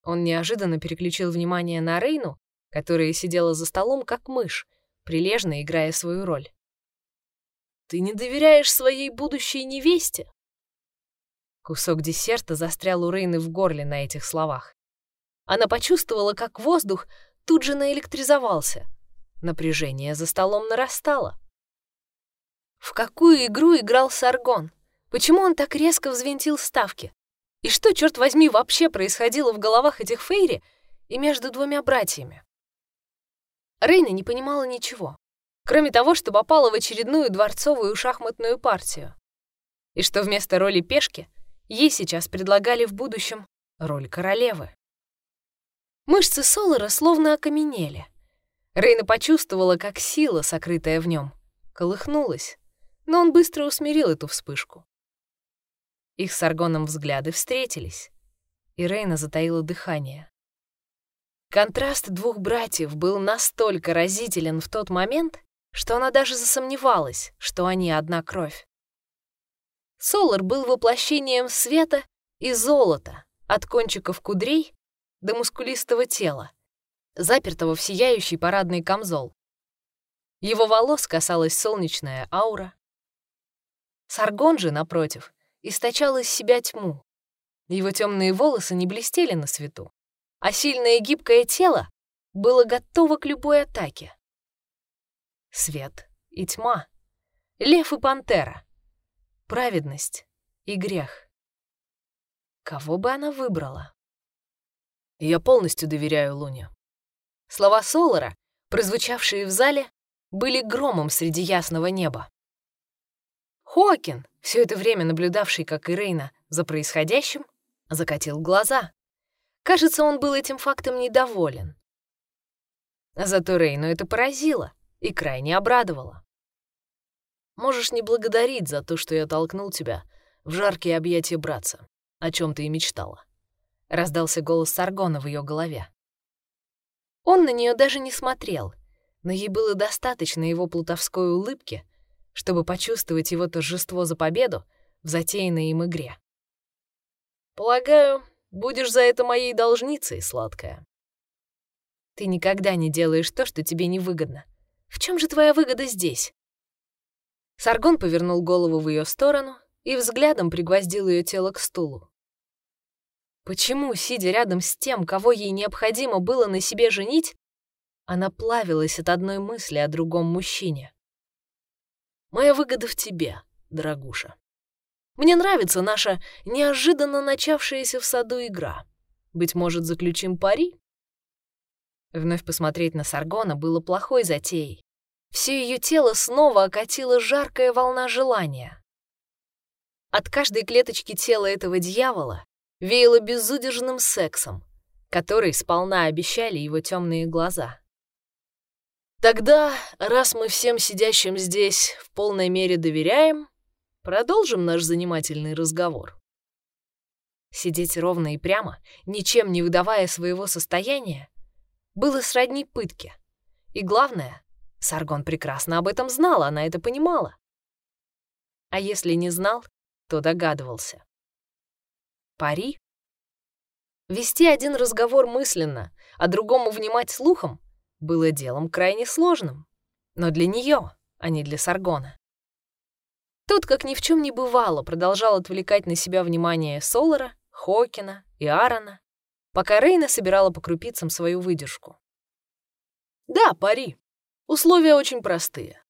Он неожиданно переключил внимание на Рейну, которая сидела за столом как мышь, прилежно играя свою роль. «Ты не доверяешь своей будущей невесте?» Кусок десерта застрял у Рейны в горле на этих словах. Она почувствовала, как воздух тут же наэлектризовался. Напряжение за столом нарастало. В какую игру играл Саргон? Почему он так резко взвинтил ставки? И что, черт возьми, вообще происходило в головах этих Фейри и между двумя братьями? Рейна не понимала ничего, кроме того, что попала в очередную дворцовую шахматную партию. И что вместо роли пешки ей сейчас предлагали в будущем роль королевы. Мышцы Солара словно окаменели. Рейна почувствовала, как сила, сокрытая в нем, колыхнулась, но он быстро усмирил эту вспышку. Их с Аргоном взгляды встретились, и Рейна затаила дыхание. Контраст двух братьев был настолько разителен в тот момент, что она даже засомневалась, что они одна кровь. Солар был воплощением света и золота, от кончиков кудрей до мускулистого тела, запертого в сияющий парадный камзол. Его волос касалась солнечная аура. Саргон же, напротив, источал из себя тьму. Его темные волосы не блестели на свету, а сильное гибкое тело было готово к любой атаке. Свет и тьма, лев и пантера, праведность и грех. Кого бы она выбрала? Я полностью доверяю Луне. Слова Солара, прозвучавшие в зале, были громом среди ясного неба. Хокин, все это время наблюдавший, как и Рейна, за происходящим, закатил глаза. Кажется, он был этим фактом недоволен. Зато Рейну это поразило и крайне обрадовало. Можешь не благодарить за то, что я толкнул тебя в жаркие объятия братца, о чем ты и мечтала. Раздался голос Саргона в ее голове. Он на нее даже не смотрел, но ей было достаточно его плутовской улыбки, чтобы почувствовать его торжество за победу в затеянной им игре. «Полагаю, будешь за это моей должницей, сладкая». «Ты никогда не делаешь то, что тебе невыгодно. В чем же твоя выгода здесь?» Саргон повернул голову в ее сторону и взглядом пригвоздил ее тело к стулу. Почему, сидя рядом с тем, кого ей необходимо было на себе женить, она плавилась от одной мысли о другом мужчине? «Моя выгода в тебе, дорогуша. Мне нравится наша неожиданно начавшаяся в саду игра. Быть может, заключим пари?» Вновь посмотреть на Саргона было плохой затеей. Все ее тело снова окатила жаркая волна желания. От каждой клеточки тела этого дьявола веяло безудержным сексом, который сполна обещали его темные глаза. «Тогда, раз мы всем сидящим здесь в полной мере доверяем, продолжим наш занимательный разговор». Сидеть ровно и прямо, ничем не выдавая своего состояния, было сродни пытке. И главное, Саргон прекрасно об этом знал, она это понимала. А если не знал, то догадывался. Пари? Вести один разговор мысленно, а другому внимать слухом было делом крайне сложным. Но для нее, а не для Саргона. Тот, как ни в чем не бывало, продолжал отвлекать на себя внимание Солара, Хокина и Аарона, пока Рейна собирала по крупицам свою выдержку. «Да, пари. Условия очень простые.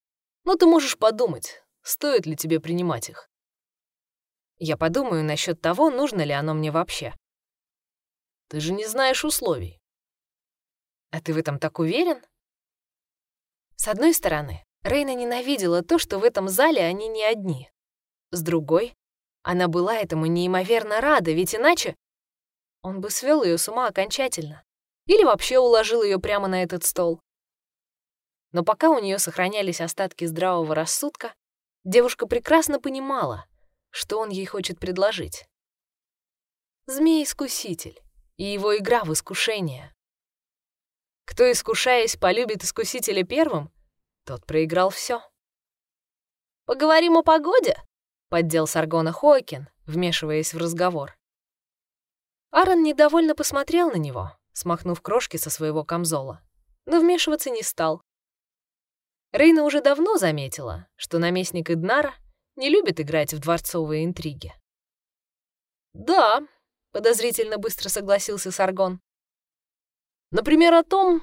Но ты можешь подумать, стоит ли тебе принимать их. Я подумаю насчет того, нужно ли оно мне вообще. Ты же не знаешь условий. А ты в этом так уверен? С одной стороны, Рейна ненавидела то, что в этом зале они не одни. С другой, она была этому неимоверно рада, ведь иначе он бы свел ее с ума окончательно. Или вообще уложил ее прямо на этот стол. Но пока у нее сохранялись остатки здравого рассудка, девушка прекрасно понимала, что он ей хочет предложить. Змей-искуситель и его игра в искушение. Кто, искушаясь, полюбит искусителя первым, тот проиграл все. «Поговорим о погоде?» — поддел Саргона Хойкин, вмешиваясь в разговор. Аарон недовольно посмотрел на него, смахнув крошки со своего камзола, но вмешиваться не стал. Рейна уже давно заметила, что наместник Иднара не любит играть в дворцовые интриги. «Да», — подозрительно быстро согласился Саргон. «Например, о том,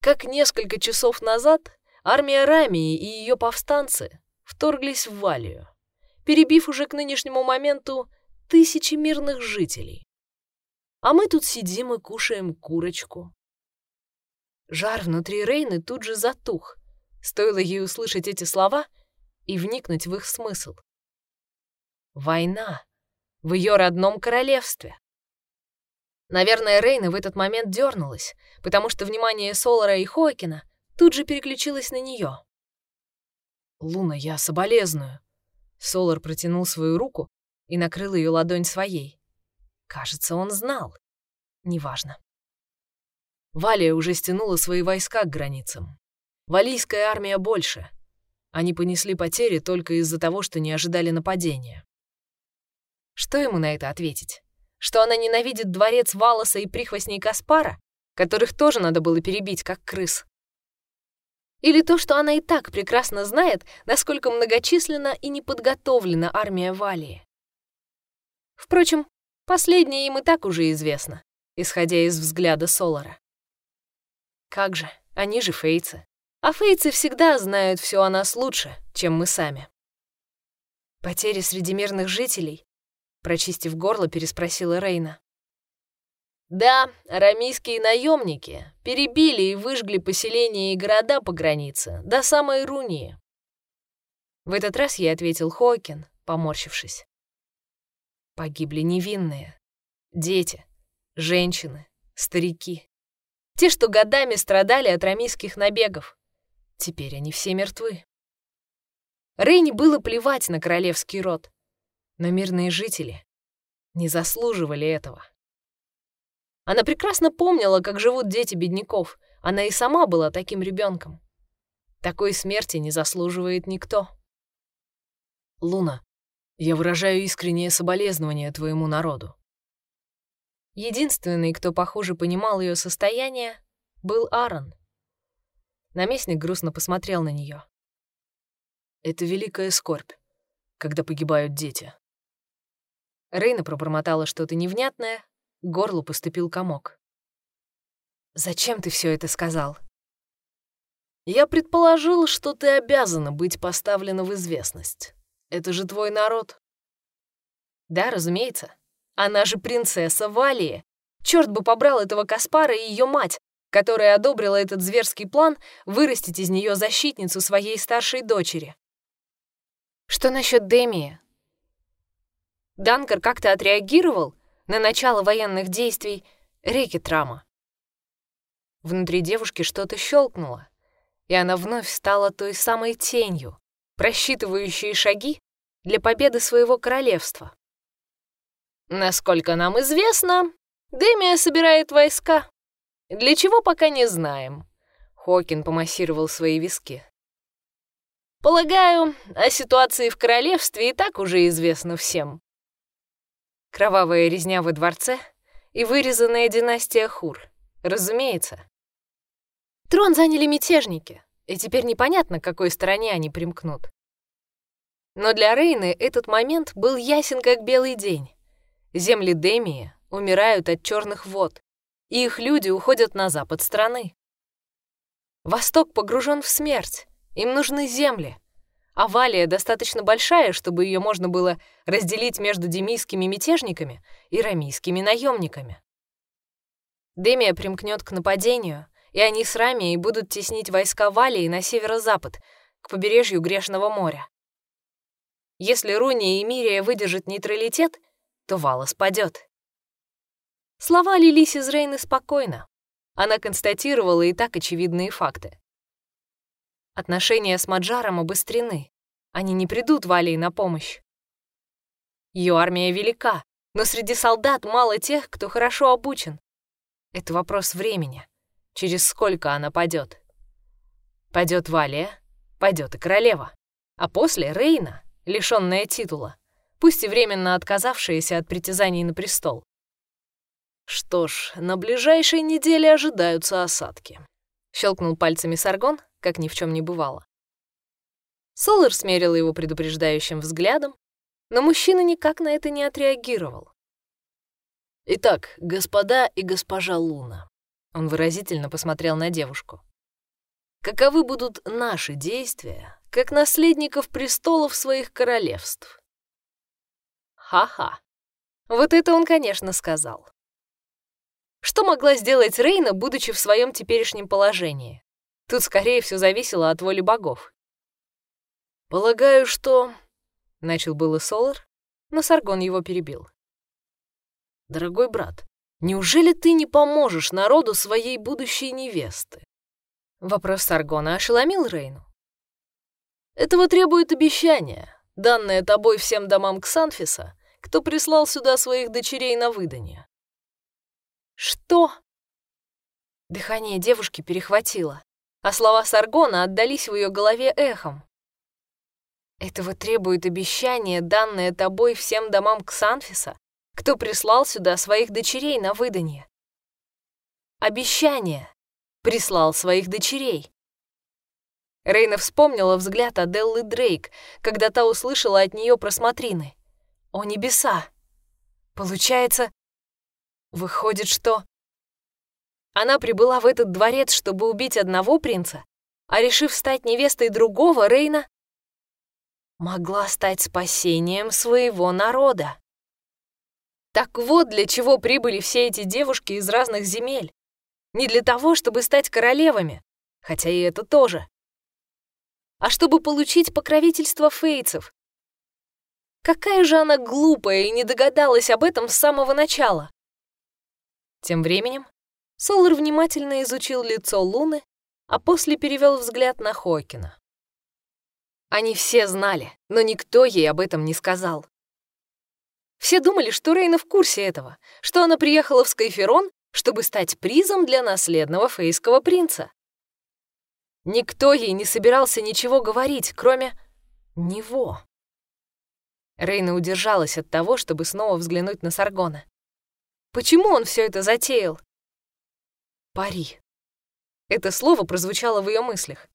как несколько часов назад армия Рамии и ее повстанцы вторглись в Валию, перебив уже к нынешнему моменту тысячи мирных жителей. А мы тут сидим и кушаем курочку». Жар внутри Рейны тут же затух. Стоило ей услышать эти слова — и вникнуть в их смысл. Война в ее родном королевстве. Наверное, Рейна в этот момент дернулась, потому что внимание Солара и Хоакина тут же переключилось на нее. «Луна, я соболезную». Солар протянул свою руку и накрыл ее ладонь своей. Кажется, он знал. Неважно. Валия уже стянула свои войска к границам. Валийская армия больше. Они понесли потери только из-за того, что не ожидали нападения. Что ему на это ответить? Что она ненавидит дворец Валоса и прихвостней Каспара, которых тоже надо было перебить, как крыс? Или то, что она и так прекрасно знает, насколько многочисленна и неподготовлена армия Валии? Впрочем, последнее им и так уже известно, исходя из взгляда Солара. Как же, они же фейцы. А фейцы всегда знают все о нас лучше, чем мы сами. Потери среди мирных жителей? Прочистив горло, переспросила Рейна. Да, арамийские наемники перебили и выжгли поселения и города по границе до самой Рунии. В этот раз ей ответил Хокин, поморщившись. Погибли невинные. Дети, женщины, старики. Те, что годами страдали от рамийских набегов. Теперь они все мертвы. Рейне было плевать на королевский род, но мирные жители не заслуживали этого. Она прекрасно помнила, как живут дети бедняков. Она и сама была таким ребенком. Такой смерти не заслуживает никто. Луна, я выражаю искреннее соболезнование твоему народу. Единственный, кто, похоже, понимал ее состояние, был Аарон. Наместник грустно посмотрел на нее. Это великая скорбь, когда погибают дети. Рейна пробормотала что-то невнятное, к горлу поступил комок. «Зачем ты все это сказал?» «Я предположил, что ты обязана быть поставлена в известность. Это же твой народ». «Да, разумеется. Она же принцесса Валия. Черт бы побрал этого Каспара и ее мать, которая одобрила этот зверский план вырастить из нее защитницу своей старшей дочери. Что насчет Демии? Данкер как-то отреагировал на начало военных действий реки Трама. Внутри девушки что-то щелкнуло, и она вновь стала той самой тенью, просчитывающей шаги для победы своего королевства. Насколько нам известно, Демия собирает войска. Для чего пока не знаем. Хокин помассировал свои виски. Полагаю, о ситуации в королевстве и так уже известно всем. Кровавая резня во дворце и вырезанная династия Хур. Разумеется. Трон заняли мятежники, и теперь непонятно, к какой стороне они примкнут. Но для Рейны этот момент был ясен как белый день. Земли Демии умирают от черных вод, и их люди уходят на запад страны. Восток погружен в смерть, им нужны земли. А Валия достаточно большая, чтобы ее можно было разделить между демийскими мятежниками и рамийскими наемниками. Демия примкнет к нападению, и они с Рамией будут теснить войска Валии на северо-запад, к побережью Грешного моря. Если Руния и Мирия выдержат нейтралитет, то Вала спадет. Слова лились из Рейны спокойно. Она констатировала и так очевидные факты. Отношения с Маджаром обострены. Они не придут Валей на помощь. Ее армия велика, но среди солдат мало тех, кто хорошо обучен. Это вопрос времени. Через сколько она падет? Пойдет Валия, пойдет и королева. А после Рейна, лишенная титула, пусть и временно отказавшаяся от притязаний на престол. Что ж, на ближайшей неделе ожидаются осадки. Щелкнул пальцами Саргон, как ни в чем не бывало. Солар смерил его предупреждающим взглядом, но мужчина никак на это не отреагировал. «Итак, господа и госпожа Луна», — он выразительно посмотрел на девушку. «Каковы будут наши действия, как наследников престолов своих королевств?» Ха-ха. Вот это он, конечно, сказал. Что могла сделать Рейна, будучи в своем теперешнем положении? Тут скорее все зависело от воли богов. «Полагаю, что...» — начал было Солар, но Саргон его перебил. «Дорогой брат, неужели ты не поможешь народу своей будущей невесты?» Вопрос Саргона ошеломил Рейну. «Этого требует обещание, данное тобой всем домам Ксанфиса кто прислал сюда своих дочерей на выданье. Что? Дыхание девушки перехватило, а слова Саргона отдались в ее голове эхом. Этого требует обещание, данное тобой всем домам Ксанфиса, кто прислал сюда своих дочерей на выданье. Обещание прислал своих дочерей. Рейна вспомнила взгляд Аделлы Дрейк, когда та услышала от нее про смотрины. О небеса! Получается, выходит, что... Она прибыла в этот дворец, чтобы убить одного принца, а решив стать невестой другого, Рейна могла стать спасением своего народа. Так вот для чего прибыли все эти девушки из разных земель. Не для того, чтобы стать королевами, хотя и это тоже, а чтобы получить покровительство фейцев. Какая же она глупая и не догадалась об этом с самого начала. Тем временем Солар внимательно изучил лицо Луны, а после перевел взгляд на Хокина. Они все знали, но никто ей об этом не сказал. Все думали, что Рейна в курсе этого, что она приехала в Скайферон, чтобы стать призом для наследного фейского принца. Никто ей не собирался ничего говорить, кроме него. Рейна удержалась от того, чтобы снова взглянуть на Саргона. Почему он все это затеял? Пари. Это слово прозвучало в ее мыслях.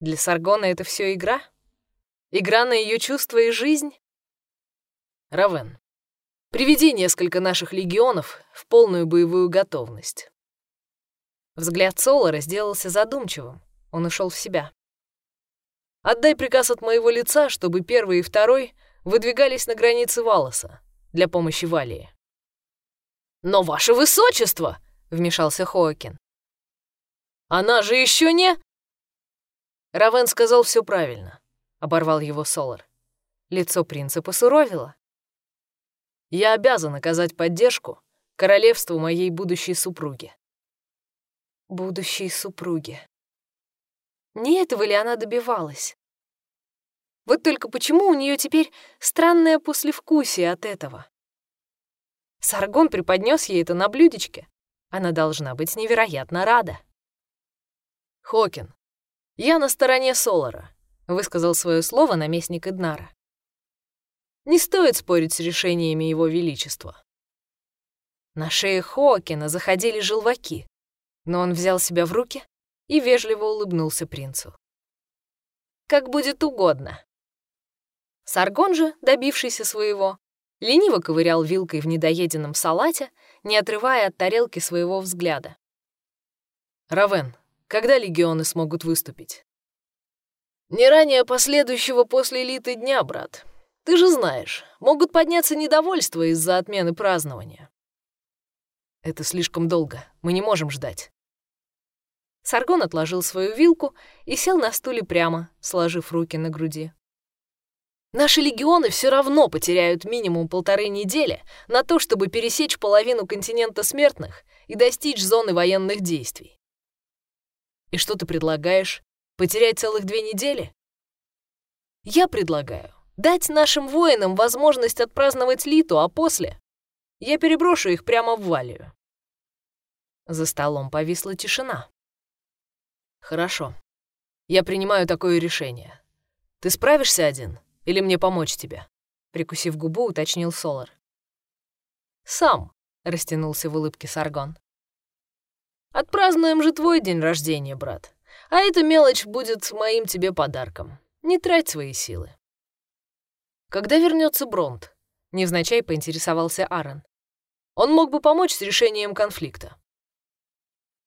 Для Саргона это все игра? Игра на ее чувства и жизнь? Равен, приведи несколько наших легионов в полную боевую готовность. Взгляд Солара сделался задумчивым. Он ушел в себя. Отдай приказ от моего лица, чтобы первый и второй выдвигались на границы Валоса для помощи Валии. «Но, ваше высочество!» — вмешался Хоакин. «Она же еще не...» Равен сказал все правильно, — оборвал его Солар. Лицо принца посуровило. «Я обязан оказать поддержку королевству моей будущей супруги». Будущей супруги. Не этого ли она добивалась? Вот только почему у нее теперь странное послевкусие от этого? Саргон преподнес ей это на блюдечке, она должна быть невероятно рада. «Хокин, я на стороне Солара», — высказал свое слово наместник Иднара. «Не стоит спорить с решениями его величества». На шее Хокина заходили желваки, но он взял себя в руки и вежливо улыбнулся принцу. «Как будет угодно». Саргон же, добившийся своего, лениво ковырял вилкой в недоеденном салате не отрывая от тарелки своего взгляда. «Равен, когда легионы смогут выступить?» «Не ранее последующего после элиты дня, брат. Ты же знаешь, могут подняться недовольства из-за отмены празднования». «Это слишком долго, мы не можем ждать». Саргон отложил свою вилку и сел на стуле прямо, сложив руки на груди. Наши легионы все равно потеряют минимум полторы недели на то, чтобы пересечь половину континента смертных и достичь зоны военных действий. И что ты предлагаешь? Потерять целых две недели? Я предлагаю дать нашим воинам возможность отпраздновать Литу, а после я переброшу их прямо в Валию. За столом повисла тишина. Хорошо. Я принимаю такое решение. Ты справишься один? Или мне помочь тебе?» Прикусив губу, уточнил Солар. «Сам», — растянулся в улыбке Саргон. «Отпразднуем же твой день рождения, брат. А эта мелочь будет моим тебе подарком. Не трать свои силы». «Когда вернется Бронт?» — невзначай поинтересовался Аарон. «Он мог бы помочь с решением конфликта».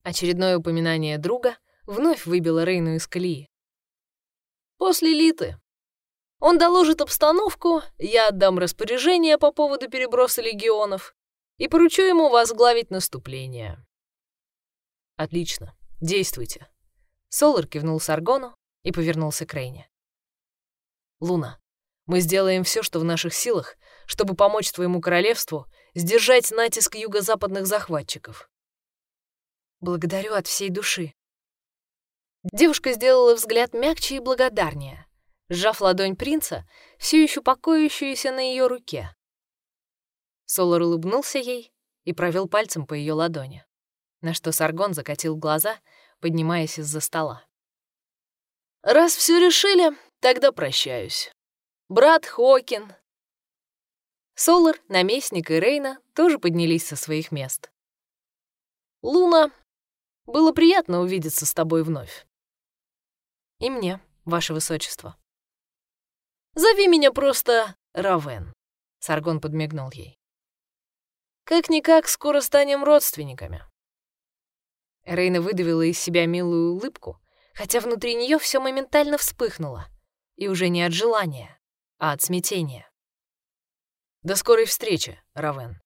Очередное упоминание друга вновь выбило Рейну из колеи. «После Литы», он доложит обстановку, я отдам распоряжение по поводу переброса легионов и поручу ему возглавить наступление. Отлично, действуйте. Солар кивнул Саргону и повернулся к Рейне. Луна, мы сделаем все, что в наших силах, чтобы помочь твоему королевству сдержать натиск юго-западных захватчиков. Благодарю от всей души. Девушка сделала взгляд мягче и благодарнее, сжав ладонь принца, все еще покоящуюся на ее руке. Солар улыбнулся ей и провел пальцем по ее ладони. на что Саргон закатил глаза, поднимаясь из-за стола. «Раз все решили, тогда прощаюсь. Брат Хокин». Солар, наместник и Рейна тоже поднялись со своих мест. «Луна, было приятно увидеться с тобой вновь». «И мне, ваше высочество». «Зови меня просто Равен», — Саргон подмигнул ей. «Как-никак скоро станем родственниками». Рейна выдавила из себя милую улыбку, хотя внутри нее все моментально вспыхнуло, и уже не от желания, а от смятения. «До скорой встречи, Равен».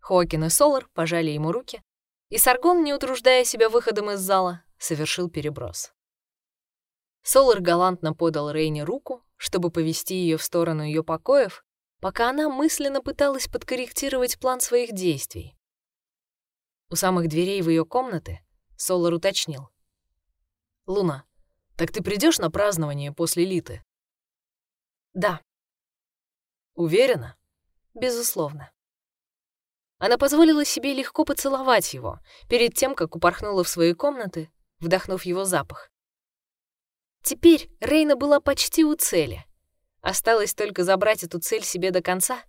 Хоакин и Солар пожали ему руки, и Саргон, не утруждая себя выходом из зала, совершил переброс. Солар галантно подал Рейне руку, чтобы повести ее в сторону ее покоев, пока она мысленно пыталась подкорректировать план своих действий. У самых дверей в ее комнаты Солар уточнил. «Луна, так ты придешь на празднование после Литы?» «Да». «Уверена?» «Безусловно». Она позволила себе легко поцеловать его, перед тем, как упорхнула в свои комнаты, вдохнув его запах. Теперь Рейна была почти у цели. Осталось только забрать эту цель себе до конца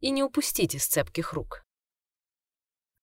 и не упустить из цепких рук.